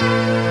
Música